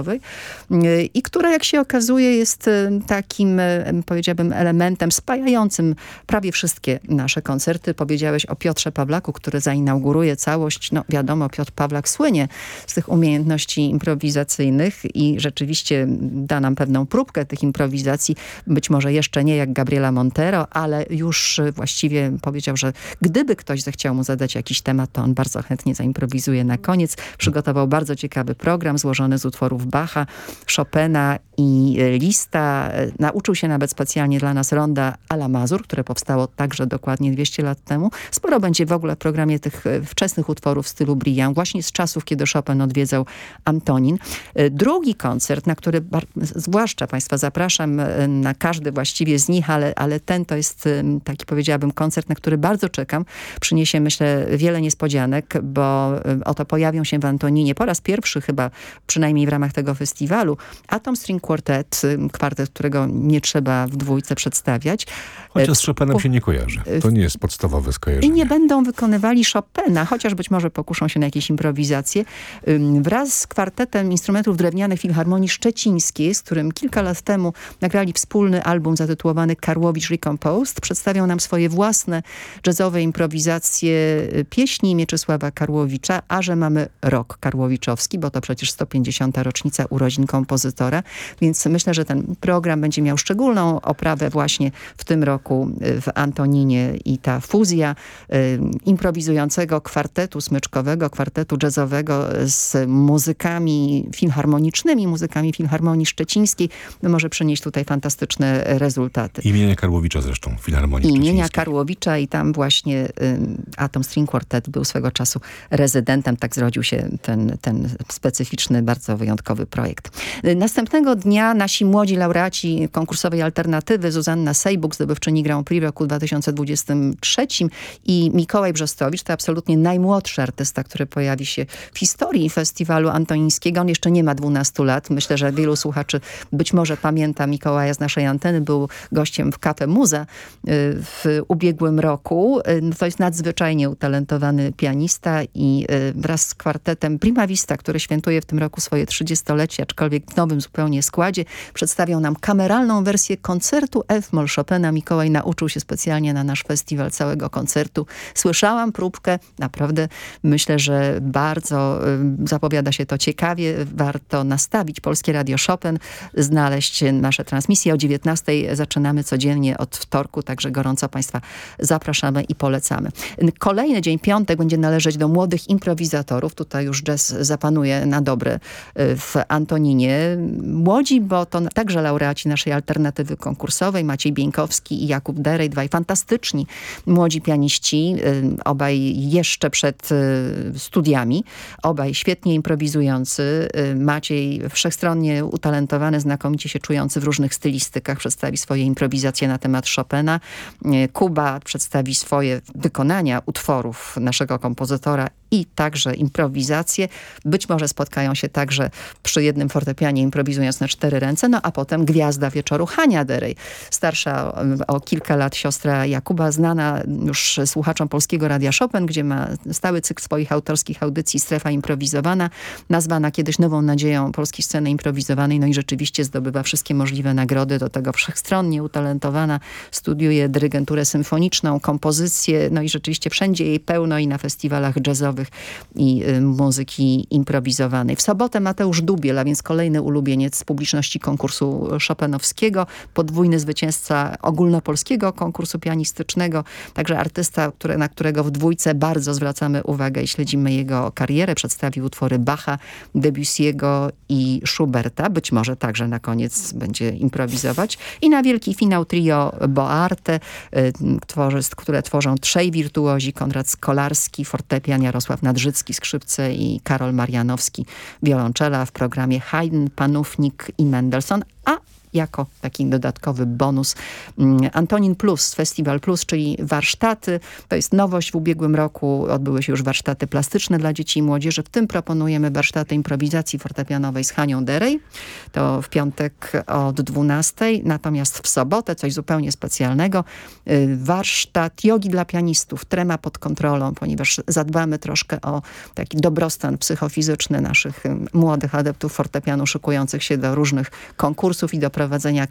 i która jak się okazuje jest e, takim, e, powiedziałabym, elementem spajającym prawie wszystkie nasze koncerty. Powiedziałeś o Piotrze Pawlaku, który zainauguruje całość. No wiadomo, Piotr Pawlak słynie z tych umiejętności improwizacyjnych i rzeczywiście da nam pewną próbkę tych improwizacji. Być może jeszcze nie jak Gabriela Montero, ale już właściwie powiedział, że gdyby ktoś zechciał mu zadać jakiś temat, to on bardzo chętnie zaimprowizuje na koniec. Przygotował bardzo ciekawy program złożony z utworów Bacha, Chopina i Lista. Nauczył się nawet specjalnie dla nas ronda Ala Mazur, które powstało także dokładnie 200 lat temu. Sporo będzie w ogóle w programie tych wczesnych utworów w stylu Brillant, właśnie z czasów, kiedy Chopin odwiedzał Antonin. Drugi koncert, na który zwłaszcza Państwa zapraszam, na każdy właściwie z nich, ale, ale ten to jest taki powiedziałabym koncert, na który bardzo czekam. Przyniesie myślę wiele niespodzianek, bo oto pojawią się w Antoninie po raz pierwszy chyba, przynajmniej w ramach tego festiwalu. Atom String Quartet, kwartet, którego nie trzeba w dwójce przedstawiać. Chociaż z Chopinem się nie kojarzy. To nie jest podstawowe skojarzenie. I nie będą wykonywali Chopina, chociaż być może pokuszą się na jakieś improwizacje. Wraz z kwartetem instrumentów drewnianych Filharmonii Szczecińskiej, z którym kilka lat temu nagrali wspólny album zatytułowany Karłowicz Recomposed, przedstawią nam swoje własne jazzowe improwizacje y, pieśni Mieczysława Karłowicza, a że mamy rok karłowiczowski, bo to przecież 150. rocznica rocznica urodzin kompozytora, więc myślę, że ten program będzie miał szczególną oprawę właśnie w tym roku y, w Antoninie i ta fuzja y, improwizującego kwartetu smyczkowego, kwartetu jazzowego z muzykami filharmonicznymi, muzykami Filharmonii Szczecińskiej, no może przynieść tutaj fantastyczne rezultaty. Imienia Karłowicza zresztą, Filharmonii Imienia. Karłowicza i tam właśnie y, Atom String Quartet był swego czasu rezydentem. Tak zrodził się ten, ten specyficzny, bardzo wyjątkowy projekt. Y, Następnego dnia nasi młodzi laureaci konkursowej alternatywy Zuzanna Sejbuk, zdobywczyni Grand Prix roku 2023 i Mikołaj Brzostowicz, to absolutnie najmłodszy artysta, który pojawi się w historii festiwalu antonińskiego. On jeszcze nie ma 12 lat. Myślę, że wielu słuchaczy być może pamięta Mikołaja z naszej anteny. Był gościem w Cafe Muza y, w ubiegłym roku. Y, no To jest nadzwyczajnie utalentowany pianista i y, wraz z kwartetem Prima Vista, który świętuje w tym roku swoje 30-lecie, aczkolwiek w nowym zupełnie składzie, przedstawią nam kameralną wersję koncertu F-moll Chopina. Mikołaj nauczył się specjalnie na nasz festiwal całego koncertu. Słyszałam próbkę, naprawdę myślę, że bardzo y, zapowiada się to ciekawie. Warto nastawić Polskie Radio Chopin, znaleźć nasze transmisje. O 19 zaczynamy codziennie od wtorku, także gorąco Państwa zapraszamy i polecamy. Kolejny dzień, piątek, będzie należeć do młodych improwizatorów. Tutaj już jazz zapanuje na dobre y, w Antoninie. Młodzi, bo to także laureaci naszej alternatywy konkursowej, Maciej Bieńkowski i Jakub Derej, dwaj fantastyczni młodzi pianiści, y, obaj jeszcze przed y, studiami, obaj świetnie improwizujący. Y, Maciej wszechstronnie utalentowany, znakomicie się czujący w różnych stylistykach, przedstawi swoje improwizacje na temat Chopina. Kuba przedstawi swoje wykonania utworów naszego kompozytora i także improwizacje. Być może spotkają się także przy jednym fortepianie, improwizując na cztery ręce, no a potem gwiazda wieczoru Hania Derej, starsza o, o kilka lat siostra Jakuba, znana już słuchaczom Polskiego Radia Chopin, gdzie ma stały cykl swoich autorskich audycji Strefa Improwizowana, nazwana kiedyś nową nadzieją polskiej sceny improwizowanej, no i rzeczywiście zdobywa wszystkie możliwe nagrody, do tego wszechstronnie utalentowana, studiuje dyrygenturę symfoniczną, kompozycję, no i rzeczywiście wszędzie jej pełno i na festiwalach jazzowych i y, muzyki improwizowanej. W sobotę Mateusz Dubiel, a więc kolejny ulubieniec publiczności konkursu Chopinowskiego, podwójny zwycięzca ogólnopolskiego konkursu pianistycznego, także artysta, na którego w dwójce bardzo zwracamy uwagę i śledzimy jego karierę. Przedstawił utwory Bacha, Debussy'ego i Schuberta. Być może także na koniec będzie improwizować. I na wielki finał trio Boarte, y, które tworzą trzej wirtuozi, Konrad Skolarski, fortepian, Jarosław Nadrzycki, skrzypce i Karol Marianowski, wiolonczela w programie Haydn, Panównik i Mendelssohn, a jako taki dodatkowy bonus mm, Antonin Plus, Festiwal Plus, czyli warsztaty. To jest nowość w ubiegłym roku. Odbyły się już warsztaty plastyczne dla dzieci i młodzieży. W tym proponujemy warsztaty improwizacji fortepianowej z Hanią Derej. To w piątek od 12. Natomiast w sobotę coś zupełnie specjalnego. y, Warsztat jogi dla pianistów. Trema pod kontrolą, ponieważ zadbamy troszkę o taki dobrostan psychofizyczny naszych y, młodych adeptów fortepianu szykujących się do różnych konkursów i do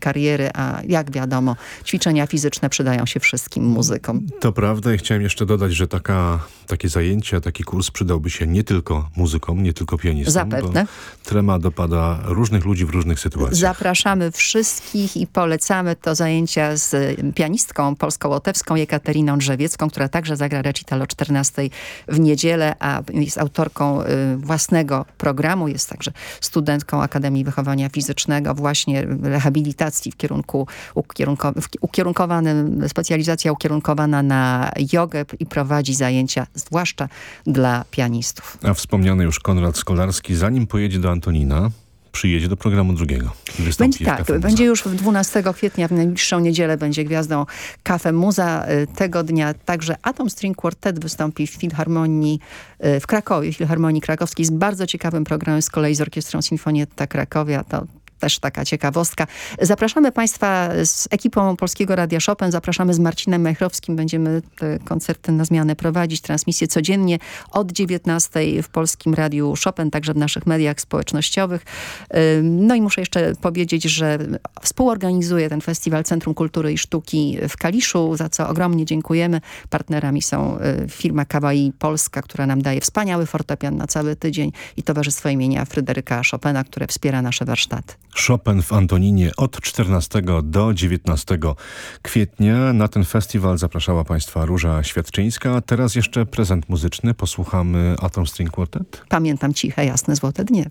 kariery, a jak wiadomo, ćwiczenia fizyczne przydają się wszystkim muzykom. To prawda i chciałem jeszcze dodać, że taka, takie zajęcia, taki kurs przydałby się nie tylko muzykom, nie tylko pianistom. Zapewne. Trema dopada różnych ludzi w różnych sytuacjach. Zapraszamy wszystkich i polecamy to zajęcia z pianistką polsko-łotewską Jekateriną Drzewiecką, która także zagra recital o 14 w niedzielę, a jest autorką y, własnego programu. Jest także studentką Akademii Wychowania Fizycznego, właśnie rehabilitacji w kierunku ukierunko, ukierunkowanym, specjalizacja ukierunkowana na jogę i prowadzi zajęcia zwłaszcza dla pianistów. A wspomniany już Konrad Skolarski, zanim pojedzie do Antonina, przyjedzie do programu drugiego. Będzie tak, będzie już w 12 kwietnia, w najbliższą niedzielę będzie gwiazdą Cafe Muza. Y, Tego dnia także Atom String Quartet wystąpi w Filharmonii y, w Krakowie, Filharmonii Krakowskiej z bardzo ciekawym programem z kolei z Orkiestrą Sinfonietta Krakowia. To też taka ciekawostka. Zapraszamy Państwa z ekipą Polskiego Radia Chopin, zapraszamy z Marcinem Majchrowskim. Będziemy te koncerty na zmianę prowadzić, transmisję codziennie od 19 w Polskim Radiu Chopin, także w naszych mediach społecznościowych. No i muszę jeszcze powiedzieć, że współorganizuje ten festiwal Centrum Kultury i Sztuki w Kaliszu, za co ogromnie dziękujemy. Partnerami są y, firma Kawaii Polska, która nam daje wspaniały fortepian na cały tydzień i Towarzystwo imienia Fryderyka Chopina, które wspiera nasze warsztaty. Chopin w Antoninie od 14 do 19 kwietnia. Na ten festiwal zapraszała Państwa Róża Świadczyńska. Teraz jeszcze prezent muzyczny. Posłuchamy Atom String Quartet. Pamiętam ciche, jasne, złote dnie.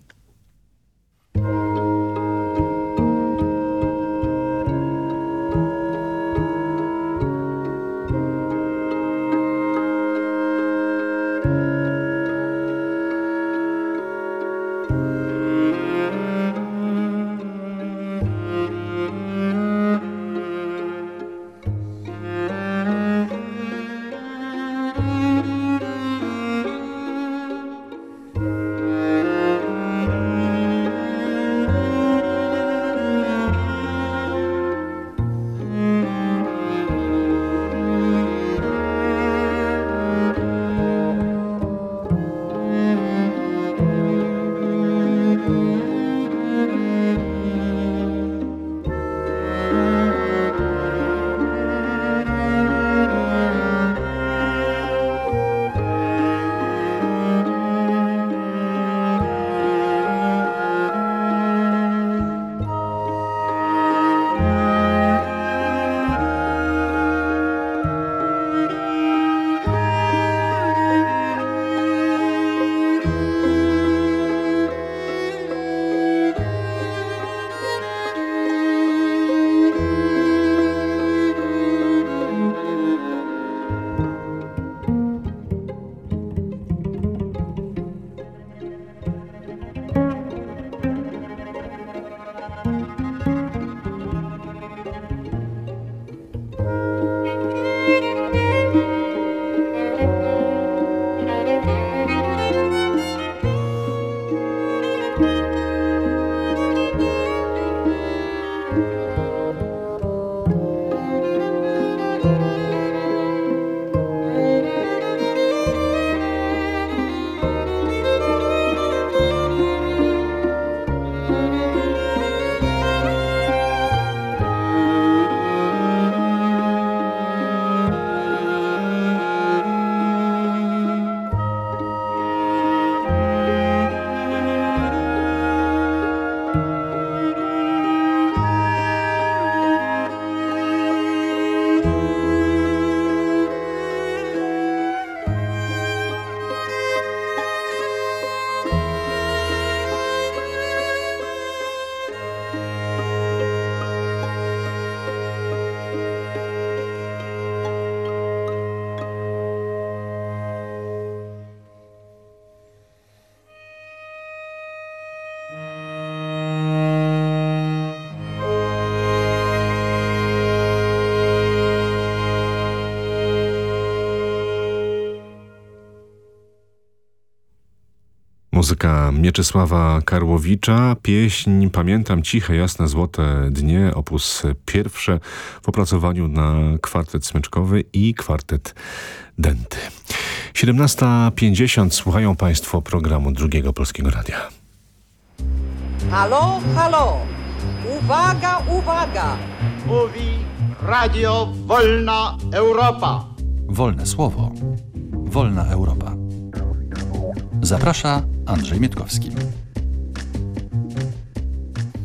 Muzyka Mieczysława Karłowicza, pieśń Pamiętam ciche, jasne, złote dnie, opus pierwsze w opracowaniu na kwartet smyczkowy i kwartet denty. 17.50 słuchają Państwo programu Drugiego Polskiego Radia. Halo, halo! Uwaga, uwaga! Mówi Radio Wolna Europa. Wolne słowo. Wolna Europa. Zaprasza Andrzej Mietkowski.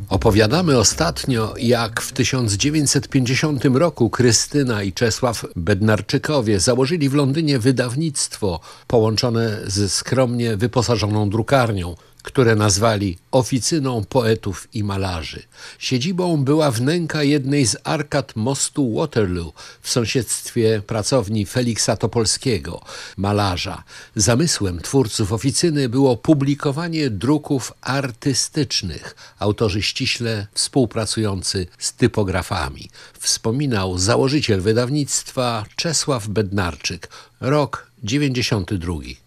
Opowiadamy ostatnio, jak w 1950 roku Krystyna i Czesław Bednarczykowie założyli w Londynie wydawnictwo połączone z skromnie wyposażoną drukarnią – które nazwali oficyną poetów i malarzy. Siedzibą była wnęka jednej z arkad mostu Waterloo w sąsiedztwie pracowni Feliksa Topolskiego, malarza. Zamysłem twórców oficyny było publikowanie druków artystycznych, autorzy ściśle współpracujący z typografami. Wspominał założyciel wydawnictwa Czesław Bednarczyk, rok 92.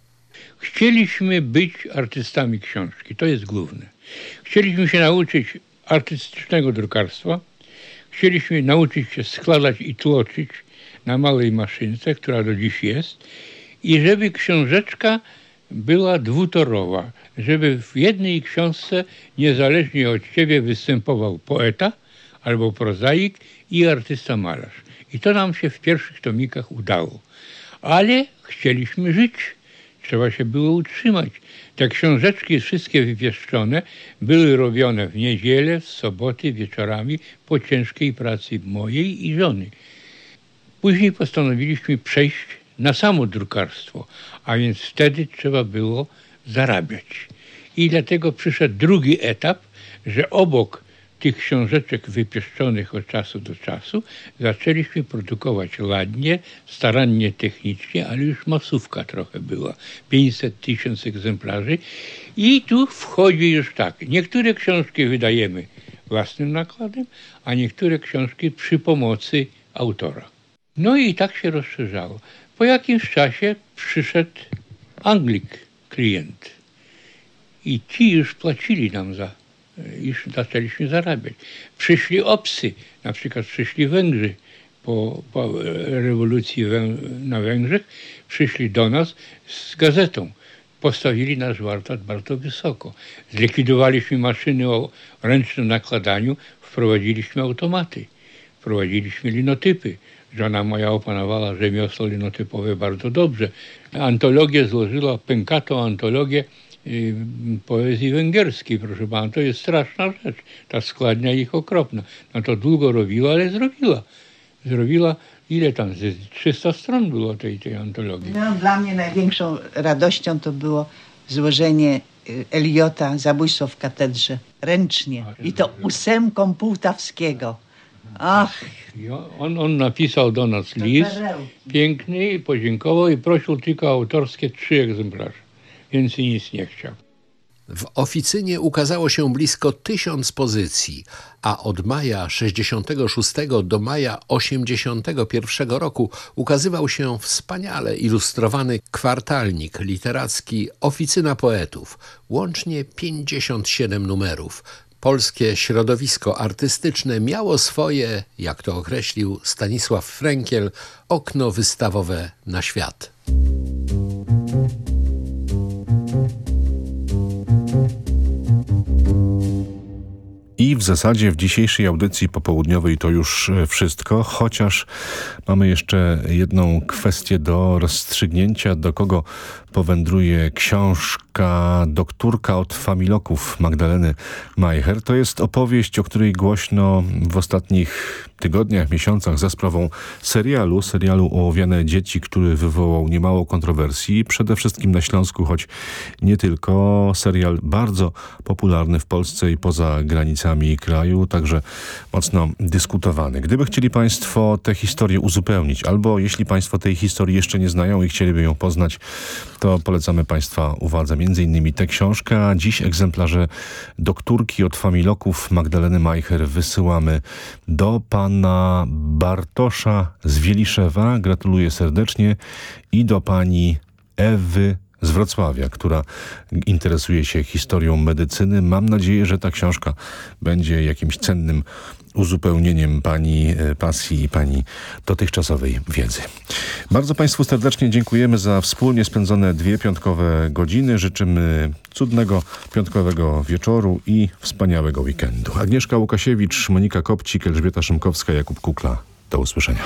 Chcieliśmy być artystami książki, to jest główne. Chcieliśmy się nauczyć artystycznego drukarstwa. Chcieliśmy nauczyć się składać i tłoczyć na małej maszynce, która do dziś jest i żeby książeczka była dwutorowa, żeby w jednej książce niezależnie od ciebie występował poeta albo prozaik i artysta malarz. I to nam się w pierwszych tomikach udało. Ale chcieliśmy żyć. Trzeba się było utrzymać. Te książeczki wszystkie wypieszczone były robione w niedzielę, w soboty, wieczorami po ciężkiej pracy mojej i żony. Później postanowiliśmy przejść na samo drukarstwo, a więc wtedy trzeba było zarabiać. I dlatego przyszedł drugi etap, że obok tych książeczek wypieszczonych od czasu do czasu zaczęliśmy produkować ładnie, starannie technicznie, ale już masówka trochę była. 500 tysięcy egzemplarzy. I tu wchodzi już tak. Niektóre książki wydajemy własnym nakładem, a niektóre książki przy pomocy autora. No i tak się rozszerzało. Po jakimś czasie przyszedł Anglik, klient. I ci już płacili nam za, już zaczęliśmy zarabiać. Przyszli obcy, na przykład przyszli Węgrzy po, po rewolucji na Węgrzech, przyszli do nas z gazetą. Postawili nasz warsztat bardzo wysoko. Zlikwidowaliśmy maszyny o ręcznym nakładaniu, wprowadziliśmy automaty, wprowadziliśmy linotypy. Żona moja opanowała rzemiosło linotypowe bardzo dobrze. Antologię złożyła, pękatą antologię poezji węgierskiej, proszę pana. To jest straszna rzecz. Ta składnia ich okropna. No to długo robiła, ale zrobiła. Zrobiła, ile tam, z 300 stron było tej, tej antologii. No, dla mnie największą radością to było złożenie y, Eliota Zabójstwo w katedrze ręcznie. I to ósemką Półtawskiego. Ach, on, on napisał do nas list piękny podziękował i prosił tylko autorskie trzy egzemplarze. Więcej nic nie chciał. W oficynie ukazało się blisko tysiąc pozycji, a od maja 66 do maja 81 roku ukazywał się wspaniale ilustrowany kwartalnik literacki Oficyna Poetów, łącznie 57 numerów. Polskie środowisko artystyczne miało swoje, jak to określił Stanisław Frenkiel, okno wystawowe na świat. I w zasadzie w dzisiejszej audycji popołudniowej to już e, wszystko, chociaż mamy jeszcze jedną kwestię do rozstrzygnięcia, do kogo powędruje książka Doktorka od Familoków Magdaleny Majcher. To jest opowieść, o której głośno w ostatnich tygodniach, miesiącach za sprawą serialu, serialu Ołowiane Dzieci, który wywołał niemało kontrowersji, przede wszystkim na Śląsku, choć nie tylko. Serial bardzo popularny w Polsce i poza granicami kraju, także mocno dyskutowany. Gdyby chcieli Państwo tę historię uzupełnić, albo jeśli Państwo tej historii jeszcze nie znają i chcieliby ją poznać, to polecamy Państwa uwadze m.in. tę książkę, a dziś egzemplarze doktorki od Familoków Magdaleny Majcher wysyłamy do pana Bartosza z Wieliszewa. Gratuluję serdecznie i do pani Ewy z Wrocławia, która interesuje się historią medycyny. Mam nadzieję, że ta książka będzie jakimś cennym uzupełnieniem pani e, pasji i pani dotychczasowej wiedzy. Bardzo Państwu serdecznie dziękujemy za wspólnie spędzone dwie piątkowe godziny. Życzymy cudnego piątkowego wieczoru i wspaniałego weekendu. Agnieszka Łukasiewicz, Monika Kopcik, Elżbieta Szymkowska, Jakub Kukla. Do usłyszenia.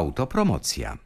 Autopromocja.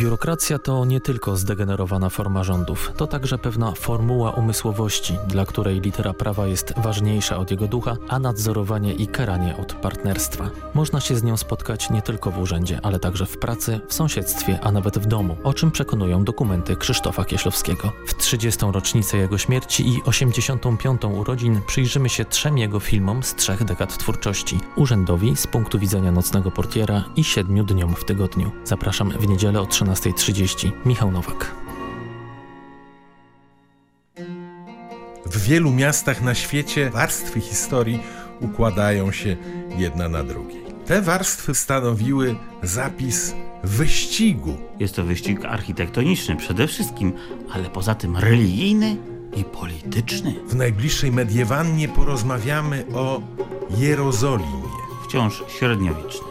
Biurokracja to nie tylko zdegenerowana forma rządów, to także pewna formuła umysłowości, dla której litera prawa jest ważniejsza od jego ducha, a nadzorowanie i karanie od partnerstwa. Można się z nią spotkać nie tylko w urzędzie, ale także w pracy, w sąsiedztwie, a nawet w domu, o czym przekonują dokumenty Krzysztofa Kieślowskiego. W 30. rocznicę jego śmierci i 85. urodzin przyjrzymy się trzem jego filmom z trzech dekad twórczości. Urzędowi z punktu widzenia nocnego portiera i siedmiu dniom w tygodniu. Zapraszam w niedzielę o 13.30. Michał Nowak. W wielu miastach na świecie warstwy historii układają się jedna na drugiej. Te warstwy stanowiły zapis wyścigu. Jest to wyścig architektoniczny przede wszystkim, ale poza tym religijny i polityczny. W najbliższej mediewannie porozmawiamy o Jerozolimie. Wciąż średniowieczny.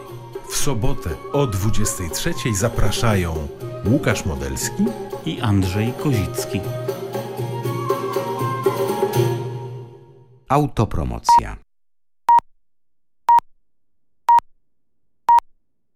W sobotę o 23 zapraszają Łukasz Modelski i Andrzej Kozicki. Autopromocja.